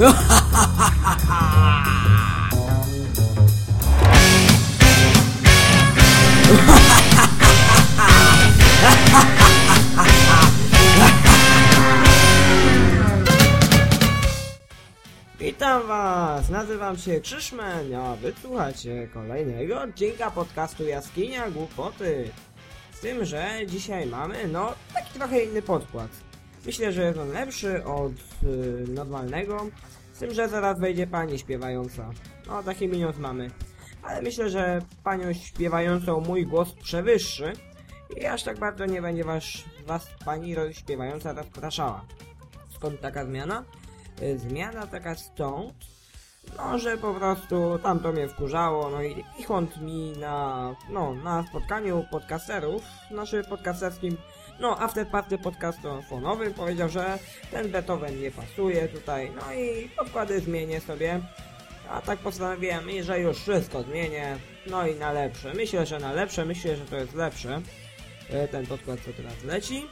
Witam was, nazywam się Krzyszmen, a wysłuchacie kolejnego odcinka podcastu Jaskinia Głupoty. Z tym, że dzisiaj mamy, no, taki trochę inny podkład. Myślę, że jest on lepszy od y, normalnego, z tym, że zaraz wejdzie pani śpiewająca. No, taki minus mamy. Ale myślę, że panią śpiewającą mój głos przewyższy i aż tak bardzo nie będzie was, was pani śpiewająca rozpraszała. Skąd taka zmiana? Y, Zmiana taka stąd, no, że po prostu tamto mnie wkurzało, no i Ichont mi na, no, na spotkaniu podcasterów, naszym podcasterskim, no, afterparty podcastofonowym powiedział, że ten Beethoven nie pasuje tutaj, no i podkłady zmienię sobie, a tak postanowiłem, że już wszystko zmienię, no i na lepsze. Myślę, że na lepsze, myślę, że to jest lepsze, y, ten podkład, co teraz leci.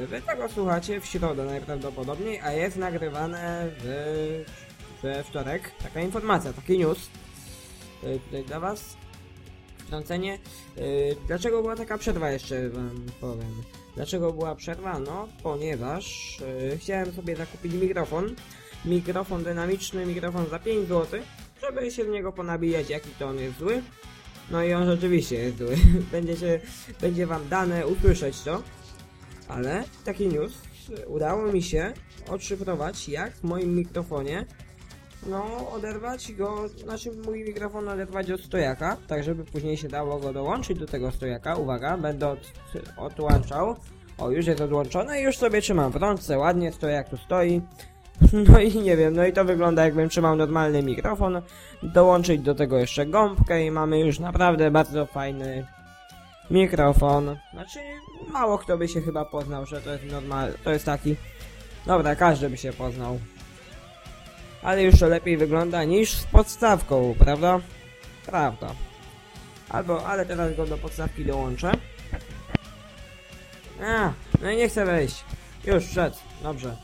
Yy, Wy tego słuchacie w środę najprawdopodobniej, a jest nagrywane we wtorek. Taka informacja, taki news yy, tutaj dla Was. Yy, Dlaczego była taka przerwa jeszcze Wam powiem. Dlaczego była przerwa? No, ponieważ yy, chciałem sobie zakupić mikrofon. Mikrofon dynamiczny, mikrofon za 5 zł, żeby się w niego ponabijać, jaki to on jest zły. No i on rzeczywiście jest zły. Będziecie, będzie Wam dane usłyszeć to. Ale taki news, udało mi się odszyfrować, jak w moim mikrofonie no, oderwać go, znaczy mój mikrofon oderwać od stojaka, tak żeby później się dało go dołączyć do tego stojaka. Uwaga, będę od, odłączał. O, już jest odłączone i już sobie trzymam w rączce, ładnie stojak tu stoi. No i nie wiem, no i to wygląda jakbym trzymał normalny mikrofon. Dołączyć do tego jeszcze gąbkę i mamy już naprawdę bardzo fajny mikrofon. Znaczy, mało kto by się chyba poznał, że to jest normal, to jest taki. Dobra, każdy by się poznał. Ale już to lepiej wygląda niż z podstawką, prawda? Prawda. Albo, ale teraz go do podstawki dołączę. A, no i nie chcę wejść. Już wszedł, dobrze.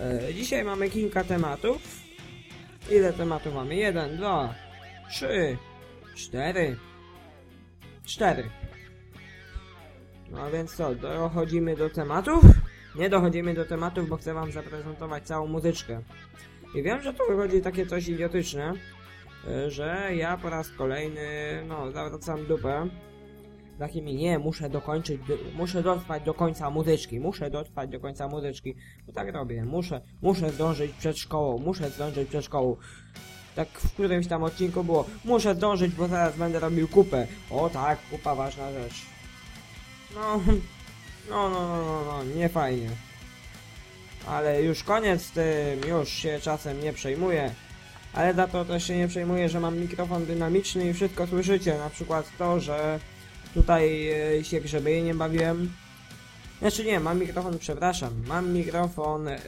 E, dzisiaj mamy kilka tematów. Ile tematów mamy? Jeden, dwa, trzy, cztery, cztery. No więc co, dochodzimy do tematów? Nie dochodzimy do tematów, bo chcę wam zaprezentować całą muzyczkę. I wiem, że tu wychodzi takie coś idiotyczne, y, że ja po raz kolejny, no, zawracam dupę. Takimi, nie, muszę dokończyć, muszę dotrwać do końca muzyczki, muszę dotrwać do końca muzyczki. Bo tak robię, muszę, muszę zdążyć przed szkołą, muszę zdążyć przed szkołą. Tak w którymś tam odcinku było, muszę zdążyć, bo zaraz będę robił kupę. O tak, kupa ważna rzecz. No, no, no, no, no, no, nie fajnie. Ale już koniec z tym, już się czasem nie przejmuję. Ale za to też się nie przejmuję, że mam mikrofon dynamiczny i wszystko słyszycie. Na przykład to, że tutaj e, się grzebieniem bawiłem. Znaczy nie, mam mikrofon, przepraszam, mam mikrofon, e,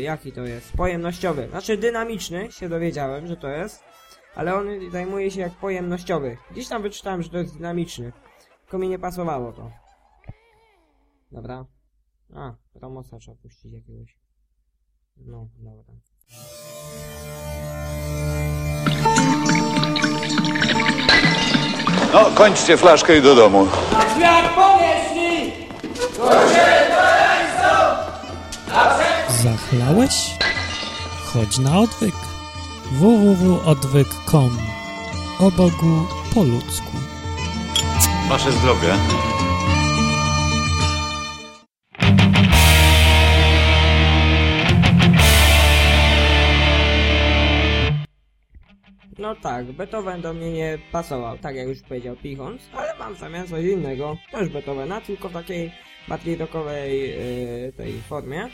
jaki to jest, pojemnościowy. Znaczy dynamiczny, się dowiedziałem, że to jest. Ale on zajmuje się jak pojemnościowy. Gdzieś tam wyczytałem, że to jest dynamiczny. Tylko mi nie pasowało to. Dobra. A, promocja trzeba puścić jakiegoś. No, dobra. No, kończcie flaszkę i do domu. Zachlałeś? Chodź na odwyk. www.odwyk.com O Bogu po ludzku. Wasze zdrowie. No tak, Beethoven do mnie nie pasował, tak jak już powiedział Pichons, ale mam w zamian coś innego, też Beethovena, tylko w takiej bardziej yy, tej formie.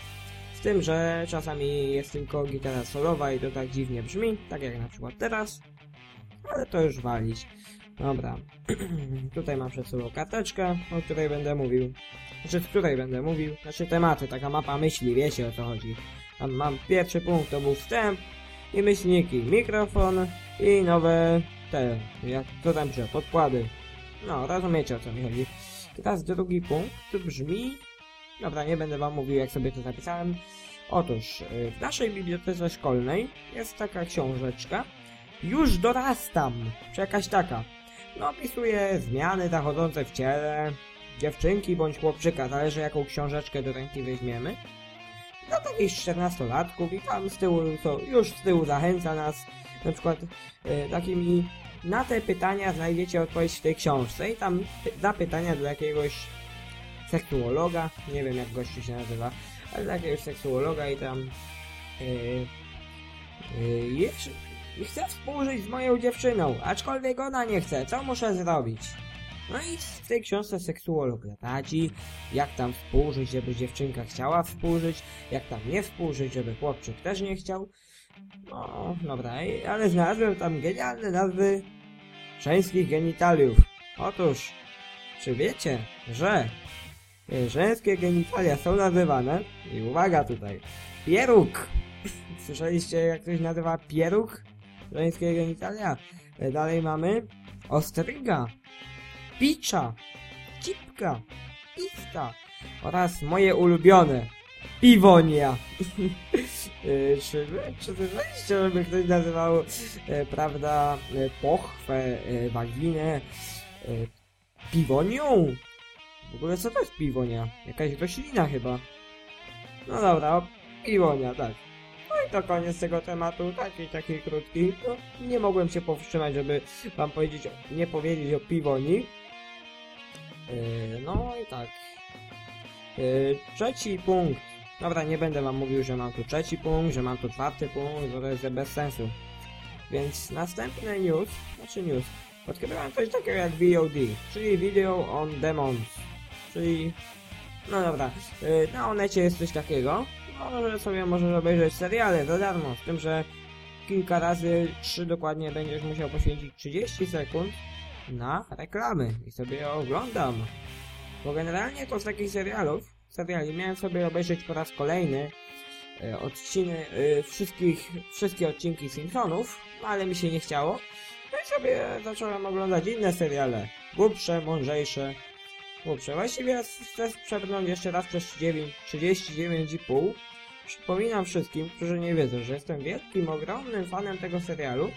Z tym, że czasami jest tylko gitara solowa i to tak dziwnie brzmi, tak jak na przykład teraz. Ale to już walić. Dobra. Tutaj mam przed sobą karteczkę, o której będę mówił. Znaczy, z której będę mówił. Znaczy tematy, taka mapa myśli, wiecie o co chodzi. Tam mam pierwszy punkt, to był wstęp i myślniki, mikrofon i nowe te, jak to tam pisze, podkłady. No, rozumiecie o co mi chodzi. Teraz drugi punkt brzmi... Dobra, nie będę wam mówił jak sobie to zapisałem. Otóż y, w naszej bibliotece szkolnej jest taka książeczka Już dorastam, czy jakaś taka. No opisuje zmiany zachodzące w ciele dziewczynki bądź chłopczyka, zależy jaką książeczkę do ręki weźmiemy. No takich 14-latków i tam z tyłu, to już z tyłu zachęca nas na przykład y, takimi na te pytania znajdziecie odpowiedź w tej książce i tam py- zapytania do jakiegoś seksuologa, nie wiem jak gościu się nazywa, ale do jakiegoś seksuologa i tam yy, yy, chcę współżyć z moją dziewczyną, aczkolwiek ona nie chce, co muszę zrobić? No i w tej książce seksuolog radzi, jak tam współżyć, żeby dziewczynka chciała współżyć, jak tam nie współżyć, żeby chłopczyk też nie chciał. No, dobra, ale znalazłem tam genialne nazwy żeńskich genitaliów. Otóż, czy wiecie, że y, żeńskie genitalia są nazywane, i uwaga tutaj, pieróg. Słyszeliście jak ktoś nazywa pieróg? Żeńskie genitalia. Y, Dalej mamy ostryga, picza, cipka, pista oraz moje ulubione, piwonia. Y, czy czy słyszeliście, żeby ktoś nazywał, e, prawda, e, pochwę, e, waginę, e, piwonią? W ogóle co to jest piwonia? Jakaś roślina chyba. No dobra, piwonia, tak. No i to koniec tego tematu, taki, taki krótki. No, nie mogłem się powstrzymać, żeby wam powiedzieć, nie powiedzieć o piwoni. No i tak. Yy, trzeci punkt. Dobra, nie będę wam mówił, że mam tu trzeci punkt, że mam tu czwarty punkt, bo to jest bez sensu. Więc następny news, znaczy news, odkryłem coś takiego jak VOD, czyli Video on Demand, czyli... No dobra, yy, na Onecie jest coś takiego, no, że sobie możesz obejrzeć seriale za darmo, z tym, że kilka razy, trzy dokładnie, będziesz musiał poświęcić 30 sekund na reklamy i sobie je oglądam. Bo generalnie to z takich serialów, seriali miałem sobie obejrzeć po raz kolejny e, odciny, e, wszystkich, wszystkie odcinki Simpsonów, no ale mi się nie chciało. No i sobie zacząłem oglądać inne seriale, głupsze, mądrzejsze, głupsze. Właściwie chcę przebrnąć jeszcze raz przez 9, 39,5. Przypominam wszystkim, którzy nie wiedzą, że jestem wielkim, ogromnym fanem tego serialu,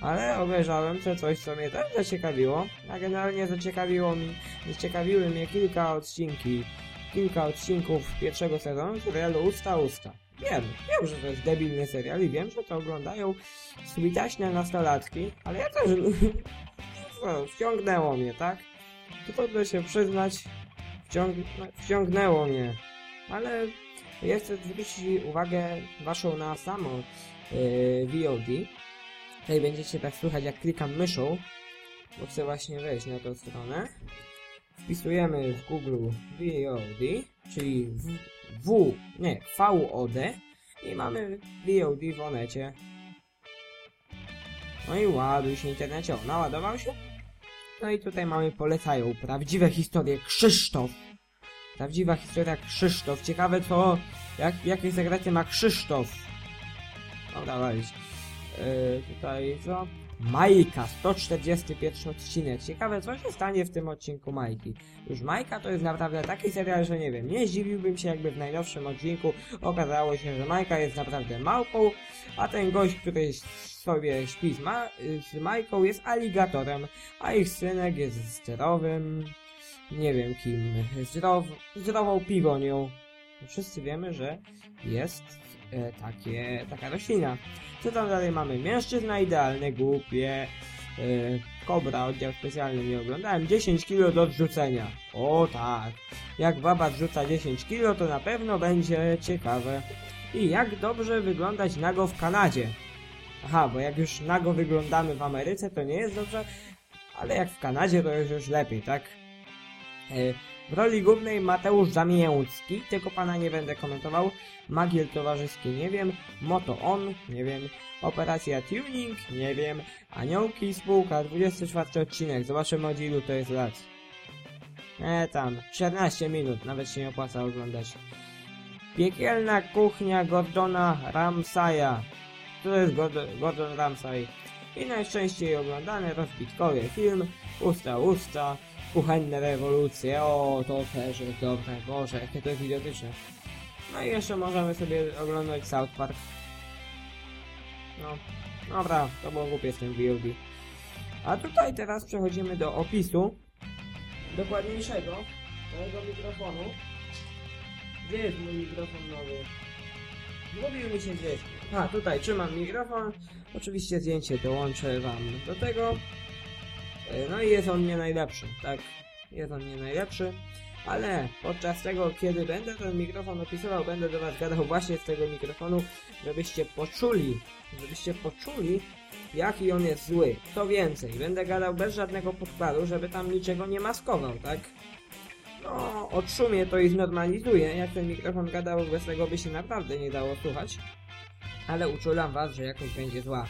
ale obejrzałem to coś, co mnie też zaciekawiło, a generalnie zaciekawiło mi, zaciekawiły mnie kilka odcinki, kilka odcinków pierwszego sezonu serialu Usta Usta. Wiem, wiem, że to jest debilny serial i wiem, że to oglądają switaśne nastolatki, ale ja też no, wciągnęło mnie, tak? Trudno się przyznać, wciąg... no, wciągnęło mnie, ale ja chcę zwrócić uwagę waszą na samo yy, VOD. Tutaj będziecie tak słychać jak klikam myszą, bo chcę właśnie wejść na tą stronę. Wpisujemy w Google VOD, czyli w, w nie, VOD i mamy VOD w onecie. No i ładuj się internecie, o, naładował się. No i tutaj mamy polecają prawdziwe historie Krzysztof. Prawdziwa historia Krzysztof. Ciekawe co, jak, jakie zagraty ma Krzysztof. Dobra, walić. Yy, tutaj co? Majka, 141 odcinek. Ciekawe, co się stanie w tym odcinku Majki. Już Majka to jest naprawdę taki serial, że nie wiem, nie zdziwiłbym się jakby w najnowszym odcinku okazało się, że Majka jest naprawdę małpą, a ten gość, który sobie śpi z, ma z Majką jest aligatorem, a ich synek jest zdrowym, nie wiem kim, zdrow zdrową piwonią. Wszyscy wiemy, że jest e, takie, taka roślina. Co tam dalej mamy? Mężczyzna idealny, głupie. Yy, Kobra, oddział specjalny nie oglądałem. 10 kg do odrzucenia. O tak. Jak baba zrzuca 10 kg, to na pewno będzie ciekawe. I jak dobrze wyglądać nago w Kanadzie. Aha, bo jak już nago wyglądamy w Ameryce, to nie jest dobrze, ale jak w Kanadzie, to jest już lepiej, tak? Yy, w roli głównej Mateusz Zamięcki, tego pana nie będę komentował. Magiel towarzyski, nie wiem. Moto On, nie wiem. Operacja Tuning, nie wiem. Aniołki, spółka, 24 odcinek. Zobaczymy od ilu to jest lat. E tam, 14 minut, nawet się nie opłaca oglądać. Piekielna kuchnia Gordona Ramsaja. To jest Gordon, Gordon Ramsay. I najczęściej oglądany rozbitkowy film Usta Usta, Kuchenne rewolucje. O, to też jest dobre. Boże, jakie to jest idiotyczne. No i jeszcze możemy sobie oglądać South Park. No, dobra, to było głupie z tym VOD. A tutaj teraz przechodzimy do opisu dokładniejszego mojego mikrofonu. Gdzie jest mój mikrofon nowy? Zgubił mi się gdzieś. A, tutaj trzymam mikrofon. Oczywiście zdjęcie dołączę wam do tego. E, No i jest on nie najlepszy, tak. Jest on nie najlepszy. Ale podczas tego, kiedy będę ten mikrofon opisywał, będę do was gadał właśnie z tego mikrofonu, żebyście poczuli, żebyście poczuli, jaki on jest zły. Co więcej, będę gadał bez żadnego podkładu, żeby tam niczego nie maskował, tak? No, odszumie to i znormalizuje, jak ten mikrofon gadał, bez tego by się naprawdę nie dało słuchać. Ale uczulam was, że jakoś będzie zła.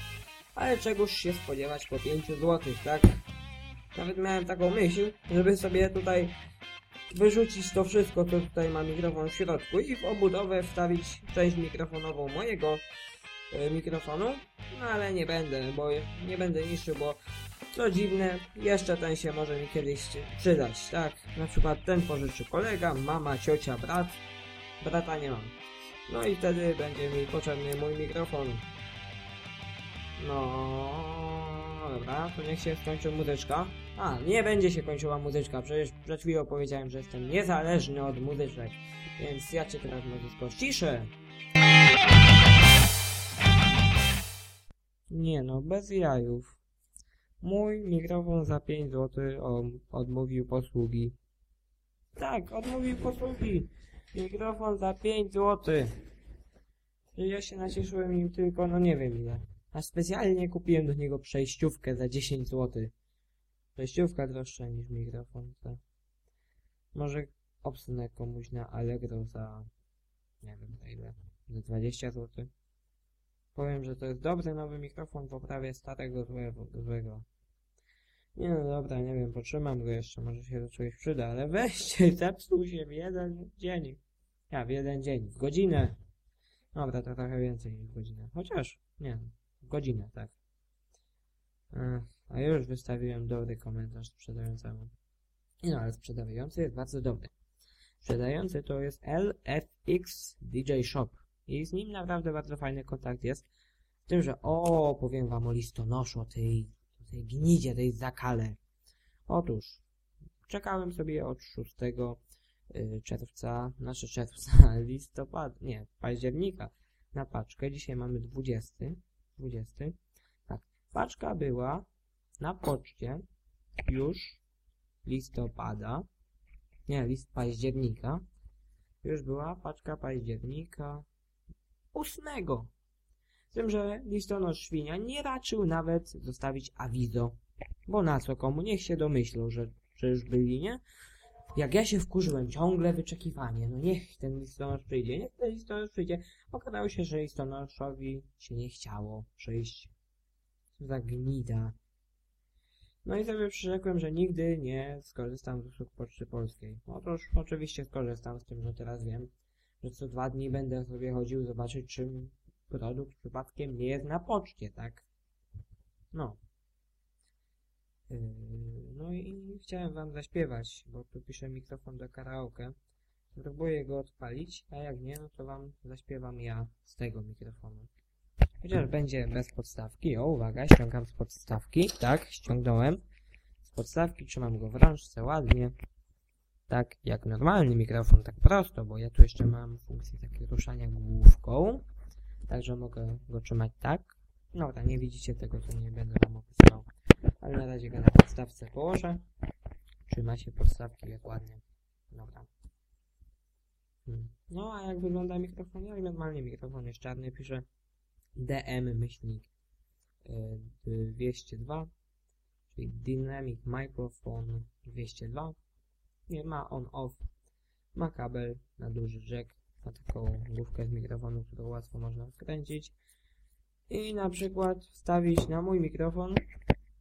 Ale czegoś się spodziewać po 5 zł, tak? Nawet miałem taką myśl, żeby sobie tutaj wyrzucić to wszystko, co tutaj ma mikrofon w środku i w obudowę wstawić część mikrofonową mojego e, mikrofonu, no ale nie będę, bo nie będę niszczył, bo co dziwne, jeszcze ten się może mi kiedyś przydać, tak? Na przykład ten pożyczy kolega, mama, ciocia, brat, brata nie mam. No i wtedy będzie mi potrzebny mój mikrofon. No, dobra, to niech się skończy muzyczka. A, nie będzie się kończyła muzyczka, przecież przed chwilą powiedziałem, że jestem niezależny od muzyczek. Więc ja cię teraz muzyczko ściszę. Nie no, bez jajów. Mój mikrofon za 5 zł odmówił posługi. Tak, odmówił posługi. Mikrofon za 5 zł. Ja się nacieszyłem nim tylko, no nie wiem ile. A specjalnie kupiłem do niego przejściówkę za 10 zł. Przejściówka droższa niż mikrofon. To może obsunę komuś na Allegro za, nie wiem za ile, za 20 zł. Powiem, że to jest dobry nowy mikrofon w oprawie starego złego. złego. Nie no dobra, nie wiem, potrzymam go jeszcze, może się do czegoś przyda, ale weźcie, zepsuł się w jeden dzień. Ja, w jeden dzień, w godzinę. Dobra, to trochę więcej niż godzinę. Chociaż, nie, godzinę, tak. Ech, a już wystawiłem dobry komentarz sprzedającemu. No, ale sprzedający jest bardzo dobry. Sprzedający to jest LFX DJ Shop. I z nim naprawdę bardzo fajny kontakt jest. W tym, że o, powiem wam o listonoszu, o tej, o tej gnidzie, tej zakale. Otóż, czekałem sobie od 6 y, czerwca, znaczy czerwca, listopad, nie, października na paczkę. Dzisiaj mamy 20, 20. Tak, paczka była na poczcie już listopada, nie, list października. Już była paczka października 8. Z tym, że listonosz świnia nie raczył nawet zostawić awizo. Bo na co komu? Niech się domyślą, że, że już byli, nie? Jak ja się wkurzyłem, ciągle wyczekiwanie. No niech ten listonosz przyjdzie, niech ten listonosz przyjdzie. Okazało się, że listonoszowi się nie chciało przyjść. Co za gnida. No i sobie przyrzekłem, że nigdy nie skorzystam z usług Poczty Polskiej. Otóż oczywiście skorzystam z tym, że teraz wiem, że co dwa dni będę sobie chodził zobaczyć, czym produkt przypadkiem nie jest na poczcie, tak? No. Yy, no i chciałem wam zaśpiewać, bo tu piszę mikrofon do karaoke. Spróbuję go odpalić, a jak nie, no to wam zaśpiewam ja z tego mikrofonu. Chociaż będzie bez podstawki. O, uwaga, ściągam z podstawki. Tak, ściągnąłem. Z podstawki trzymam go w rączce ładnie. Tak, jak normalny mikrofon, tak prosto, bo ja tu jeszcze mam funkcję takiego ruszania główką. Także mogę go trzymać tak. Dobra, nie widzicie tego, to nie będę wam opisywał. Ale na razie go na podstawce położę. Trzyma się podstawki jak ładnie. Dobra. Hmm. No, a jak wygląda mikrofon? Jak normalnie mikrofon jest czarny, pisze DM myślnik y, 202, czyli Dynamic Microphone 202. Nie ma on-off, ma kabel na duży jack, ma taką główkę z mikrofonu, którą łatwo można wkręcić i na przykład wstawić na mój mikrofon.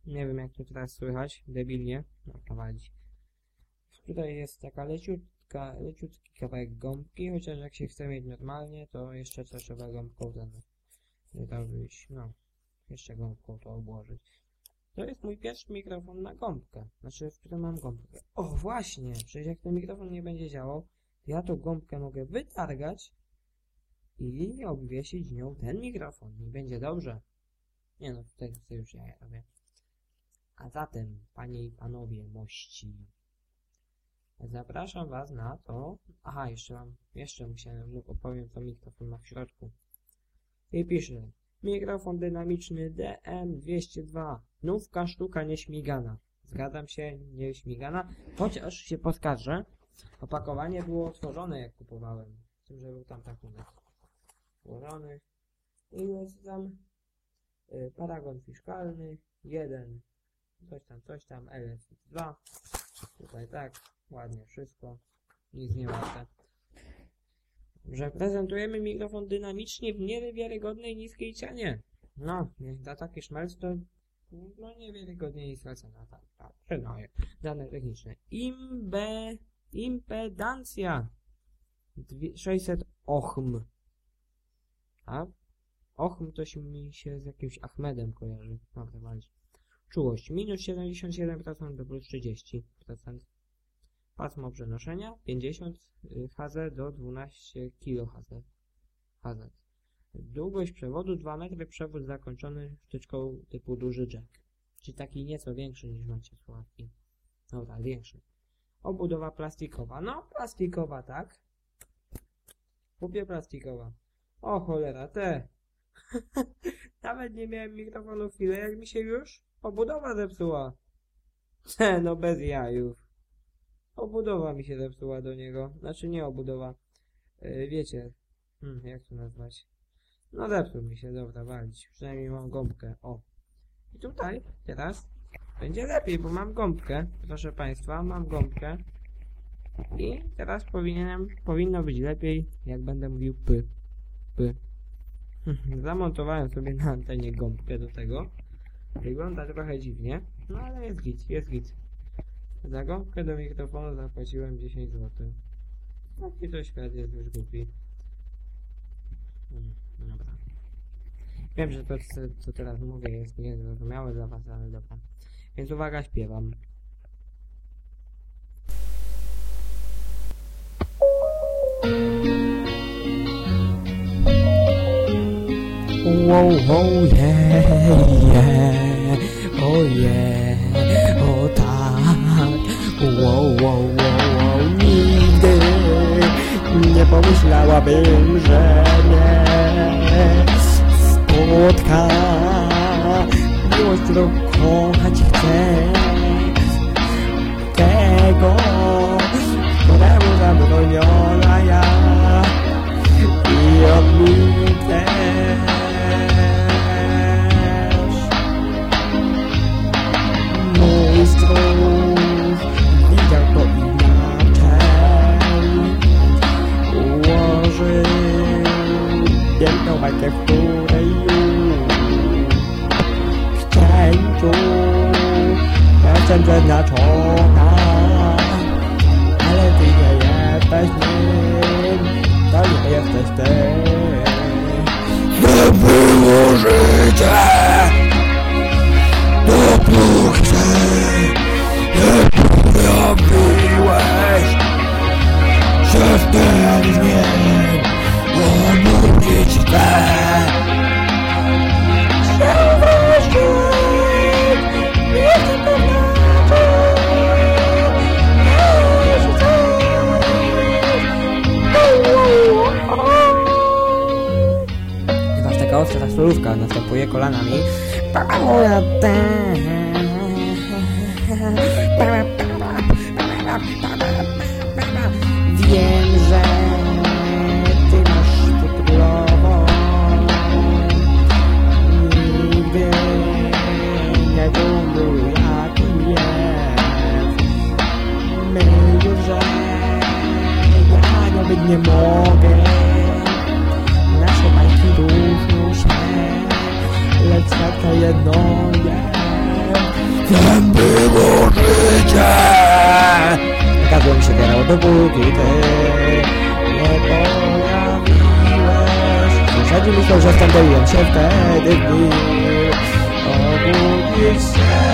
Nie wiem jak to teraz słychać, debilnie, no prowadzić. Tutaj jest taka leciutka, leciutki kawałek gąbki, chociaż jak się chce mieć normalnie, to jeszcze trzeba gąbką ten tam no. Jeszcze gąbką to obłożyć. To jest mój pierwszy mikrofon na gąbkę. Znaczy, w którym mam gąbkę. O, właśnie! Przecież jak ten mikrofon nie będzie działał, to ja tą gąbkę mogę wytargać i obwiesić nią ten mikrofon i będzie dobrze. Nie no, tutaj to już ja robię. A zatem, panie i panowie mości, zapraszam was na to... Aha, jeszcze mam, jeszcze musiałem, no, opowiem co mikrofon ma w środku. I pisze, mikrofon dynamiczny DM202, nówka sztuka nieśmigana. Zgadzam się, nieśmigana, chociaż się poskarżę, opakowanie było otworzone jak kupowałem, z tym, że był tam taki włożony i jest tam y, paragon fiskalny, jeden, coś tam, coś tam, LS2, tutaj tak, ładnie wszystko, nic nie warte. Że prezentujemy mikrofon dynamicznie w niewiarygodnej niskiej cenie. No, za taki szmelc to no niewiarygodnie niska cena, tak, tak, przyznaję. Dane techniczne. Imbe, impedancja 600 ohm. A? Ohm to się mi się z jakimś Ahmedem kojarzy. Dobra, walić. Czułość minus 77% do plus 30%. Pasmo przenoszenia 50 Hz do 12 kHz. Hz. Długość przewodu 2 metry, przewód zakończony wtyczką typu duży jack. Czyli taki nieco większy niż macie słuchawki. Dobra, większy. Obudowa plastikowa. No, plastikowa, tak? Kupię plastikowa. O cholera, te. Nawet nie miałem mikrofonu chwilę, jak mi się już obudowa zepsuła. No bez jajów. Obudowa mi się zepsuła do niego. Znaczy nie obudowa. Yy, wiecie. Hmm, jak to nazwać? No zepsuł mi się, dobra, walić. Przynajmniej mam gąbkę. O. I tutaj, teraz, będzie lepiej, bo mam gąbkę. Proszę Państwa, mam gąbkę. I teraz powinienem, powinno być lepiej, jak będę mówił py. Py. Zamontowałem sobie na antenie gąbkę do tego. Wygląda trochę dziwnie, no ale jest git, jest git. Za gąbkę do mikrofonu zapłaciłem 10 zł. Taki to świat jest już głupi. Hmm, dobra. Wiem, że to, co, teraz mówię, jest niezrozumiałe dla was, ale dobra. Więc uwaga, śpiewam. Wow, oh yeah, yeah, yeah, o tak, wow, wow, wow, wow, nigdy nie pomyślałabym, że mnie spotka. Miłość, którą kochać chcę, tego, któremu zabroniona ja. I od nich też. Mój stróż widział to inaczej. Ułożył piękną bajkę, w której już w cięciu jestem przeznaczona. Ale ty nie jesteś nim, to nie jesteś ty. To było życie, dopóki nie dopóki ty nie pojawiłeś. Sąsiedzi myślą, że skandaliłem się wtedy, gdy obudzić się.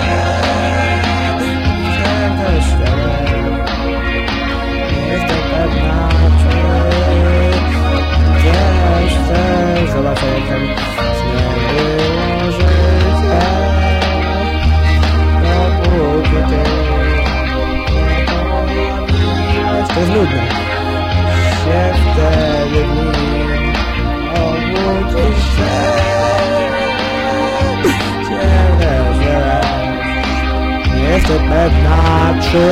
to jest nudne. Się wtedy w nim obudzisz się. Cię leżę. Nie jestem pewna, czy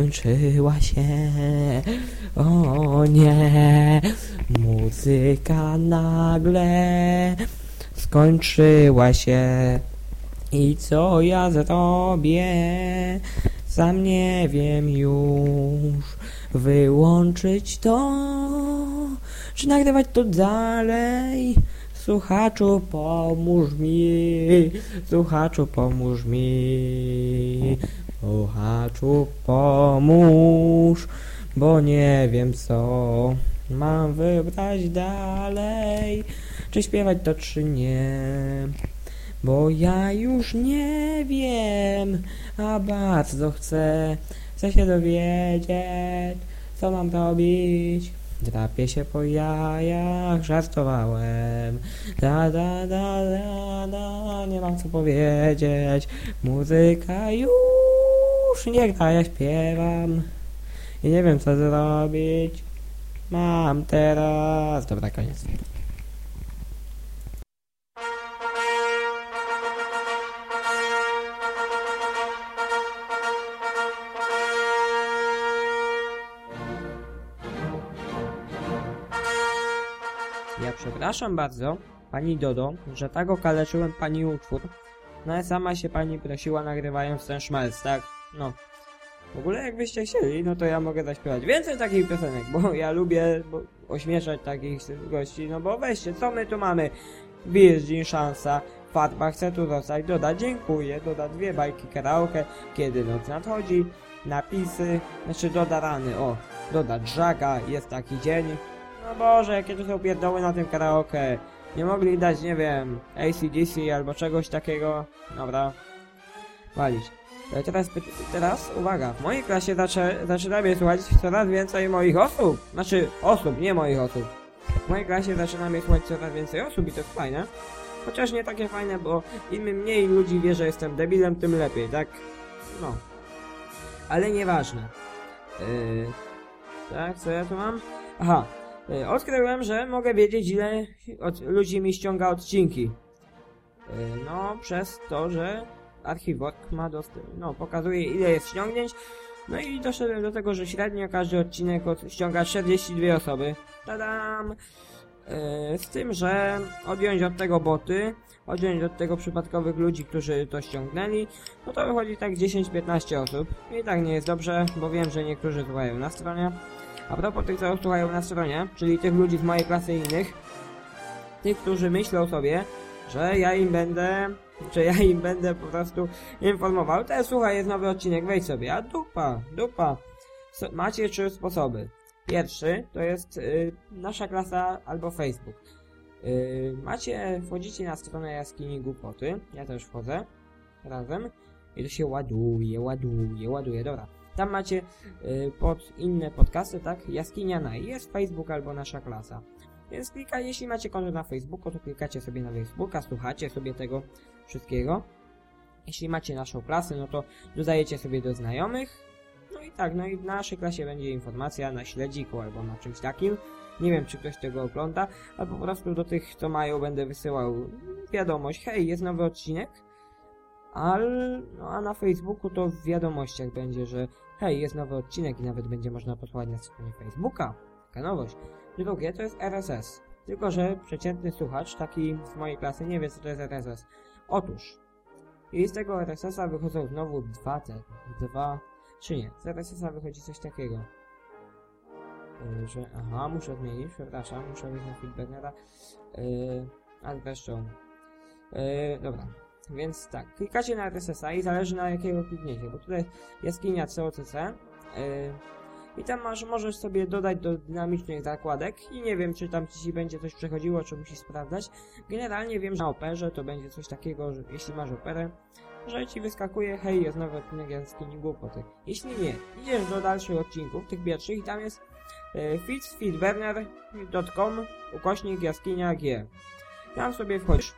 skończyła się O nie Muzyka nagle skończyła się i co ja zrobię? Sam nie wiem już. Wyłączyć to, czy nagrywać to dalej? Słuchaczu, pomóż mi. Słuchaczu, pomóż mi. Słuchaczu, pomóż, bo nie wiem co mam wybrać dalej. Czy śpiewać to, czy nie? Bo ja już nie wiem, a bardzo chcę, chcę się dowiedzieć, co mam robić. Drapię się po jajach, żartowałem. Da, da, da, da, da, nie mam co powiedzieć. Muzyka już nie gra, ja śpiewam. I nie wiem co zrobić. Mam teraz... Dobra, koniec. Ja przepraszam bardzo, pani Dodo, że tak okaleczyłem pani utwór, no sama się pani prosiła nagrywając ten szmelc, tak? No. W ogóle jakbyście chcieli, no to ja mogę zaśpiewać więcej takich piosenek, bo ja lubię bo, ośmieszać takich gości, no bo weźcie, co my tu mamy? Virgin, szansa, Fatma chce tu zostać, doda dziękuję, doda dwie bajki karaoke, kiedy noc nadchodzi, napisy, znaczy doda rany, o, doda drzaga, jest taki dzień, no Boże, jakie to są pierdoły na tym karaoke. Nie mogli dać, nie wiem, ACDC albo czegoś takiego. Dobra. Walić. E, Teraz, teraz uwaga, w mojej klasie zaczę, zaczyna mnie słuchać coraz więcej moich osób. Znaczy, osób, nie moich osób. W mojej klasie zaczyna mnie słuchać coraz więcej osób i to jest fajne. Chociaż nie takie fajne, bo im mniej ludzi wie, że jestem debilem, tym lepiej, tak? No. Ale nieważne. Yy, tak, co ja tu mam? Aha, Y, Odkryłem, że mogę wiedzieć ile od ludzi mi ściąga odcinki. Y, No, przez to, że Archiwork ma dostęp, no, pokazuje ile jest ściągnięć. No i doszedłem do tego, że średnio każdy odcinek od, ściąga 42 osoby. Tadam! Y, Z tym, że odjąć od tego boty, odjąć od tego przypadkowych ludzi, którzy to ściągnęli, no to wychodzi tak 10-15 osób. I tak nie jest dobrze, bo wiem, że niektórzy słuchają na stronie. A propos tych, co słuchają na stronie, czyli tych ludzi z mojej klasy i innych, tych, którzy myślą sobie, że ja im będę, że ja im będę po prostu informował, te słuchaj, jest nowy odcinek, wejdź sobie, a dupa, dupa. So, macie trzy sposoby. Pierwszy to jest y, nasza klasa albo Facebook. Y, macie, wchodzicie na stronę jaskini głupoty, ja też wchodzę, razem, i to się ładuje, ładuje, ładuje, dobra. Tam macie y, pod inne podcasty, tak? Jaskinia na jest Facebook albo nasza klasa. Więc klika, jeśli macie konto na Facebooku, to klikacie sobie na Facebooka, słuchacie sobie tego wszystkiego. Jeśli macie naszą klasę, no to dodajecie sobie do znajomych. No i tak, no i w naszej klasie będzie informacja na śledziku albo na czymś takim. Nie wiem, czy ktoś tego ogląda, ale po prostu do tych, co mają, będę wysyłał wiadomość, hej, jest nowy odcinek. Ale, no a na Facebooku to w wiadomościach będzie, że hej, jest nowy odcinek i nawet będzie można posłuchać na stronie Facebooka. Taka nowość. Drugie to jest RSS. Tylko, że przeciętny słuchacz, taki z mojej klasy, nie wie co to jest RSS. Otóż, i z tego RSS-a wychodzą znowu dwa te, dwa, czy nie, z RSS-a wychodzi coś takiego. Yy, że, aha, muszę zmienić, przepraszam, muszę wyjść na feedbackera. Yy, ale zresztą, yy, dobra. Więc tak, klikacie na RSS-a i zależy na jakiego klikniecie, bo tutaj jaskinia COCC, yy, I tam masz, możesz sobie dodać do dynamicznych zakładek i nie wiem, czy tam ci będzie coś przechodziło, czy musisz sprawdzać. Generalnie wiem, że na operze to będzie coś takiego, że jeśli masz operę, że ci wyskakuje, hej, jest nowy odcinek jaskini głupoty. Jeśli nie, idziesz do dalszych odcinków, tych pierwszych i tam jest e, feedsfeedburner.com ukośnik jaskinia G. Tam sobie wchodzisz,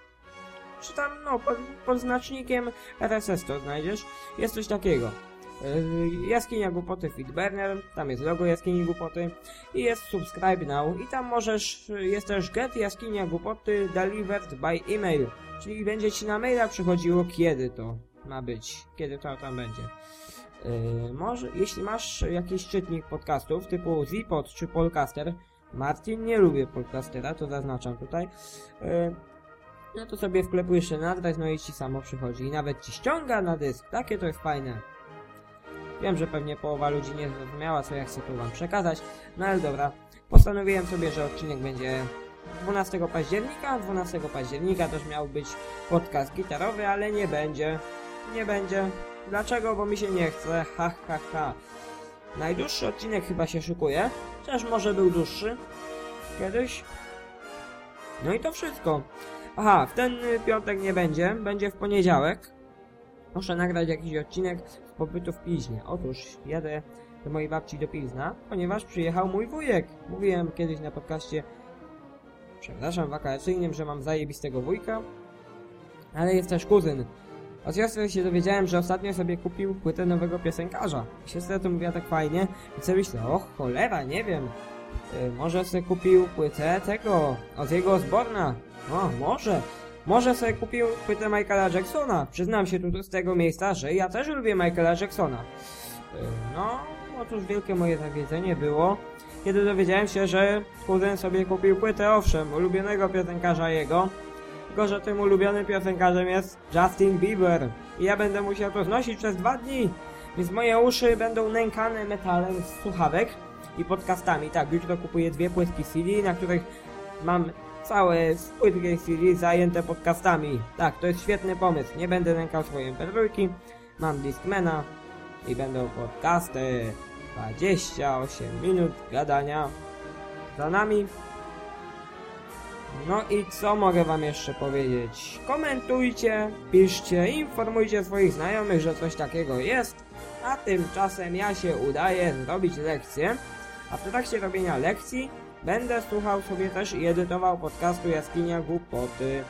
czy tam, no, pod, pod znacznikiem RSS to znajdziesz, jest coś takiego. Yy, Jaskinia Głupoty Feedburner, tam jest logo Jaskini Głupoty i jest Subscribe Now i tam możesz, jest też Get Jaskinia Głupoty Delivered by Email, czyli będzie Ci na maila przychodziło kiedy to ma być, kiedy to tam będzie. Yy, może, jeśli masz jakiś czytnik podcastów typu Zipod czy Polcaster, Martin nie lubię Polcastera, to zaznaczam tutaj, yy, no to sobie wklepujesz ten adres, no i ci samo przychodzi. I nawet ci ściąga na dysk. Takie to jest fajne. Wiem, że pewnie połowa ludzi nie zrozumiała, co ja chcę tu wam przekazać. No ale dobra. Postanowiłem sobie, że odcinek będzie 12 października. 12 października też miał być podcast gitarowy, ale nie będzie. Nie będzie. Dlaczego? Bo mi się nie chce. Ha, ha, ha. Najdłuższy odcinek chyba się szykuje. Chociaż może był dłuższy. Kiedyś. No i to wszystko. Aha, w ten piątek nie będzie, będzie w poniedziałek. Muszę nagrać jakiś odcinek pobytu w Pilźnie. Otóż jadę do mojej babci do Pilzna, ponieważ przyjechał mój wujek. Mówiłem kiedyś na podcaście, przepraszam, wakacyjnym, że mam zajebistego wujka, ale jest też kuzyn. Od siostry się dowiedziałem, że ostatnio sobie kupił płytę nowego piosenkarza. Siostra to mówiła tak fajnie, i sobie myślę, o cholera, nie wiem, y, może sobie kupił płytę tego, od jego Osborna. O, może. Może sobie kupił płytę Michaela Jacksona. Przyznam się tu z tego miejsca, że ja też lubię Michaela Jacksona. Yy, No, otóż wielkie moje zawiedzenie było, kiedy dowiedziałem się, że kuzyn sobie kupił płytę, owszem, ulubionego piosenkarza jego, tylko że tym ulubionym piosenkarzem jest Justin Bieber. I ja będę musiał to znosić przez dwa dni, więc moje uszy będą nękane metalem z słuchawek i podcastami. Tak, jutro kupuję dwie płytki CD, na których mam całe płytki CD zajęte podcastami. Tak, to jest świetny pomysł. Nie będę nękał swojej pedrójki. Mam Discmana i będą podcasty. 28 minut gadania za nami. No i co mogę wam jeszcze powiedzieć? Komentujcie, piszcie, informujcie swoich znajomych, że coś takiego jest. A tymczasem ja się udaję zrobić lekcję. A w trakcie robienia lekcji Będę słuchał sobie też i edytował podcastu Jaskinia Głupoty.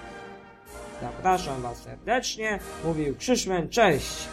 Zapraszam Was serdecznie, mówił Krzyszmen, cześć!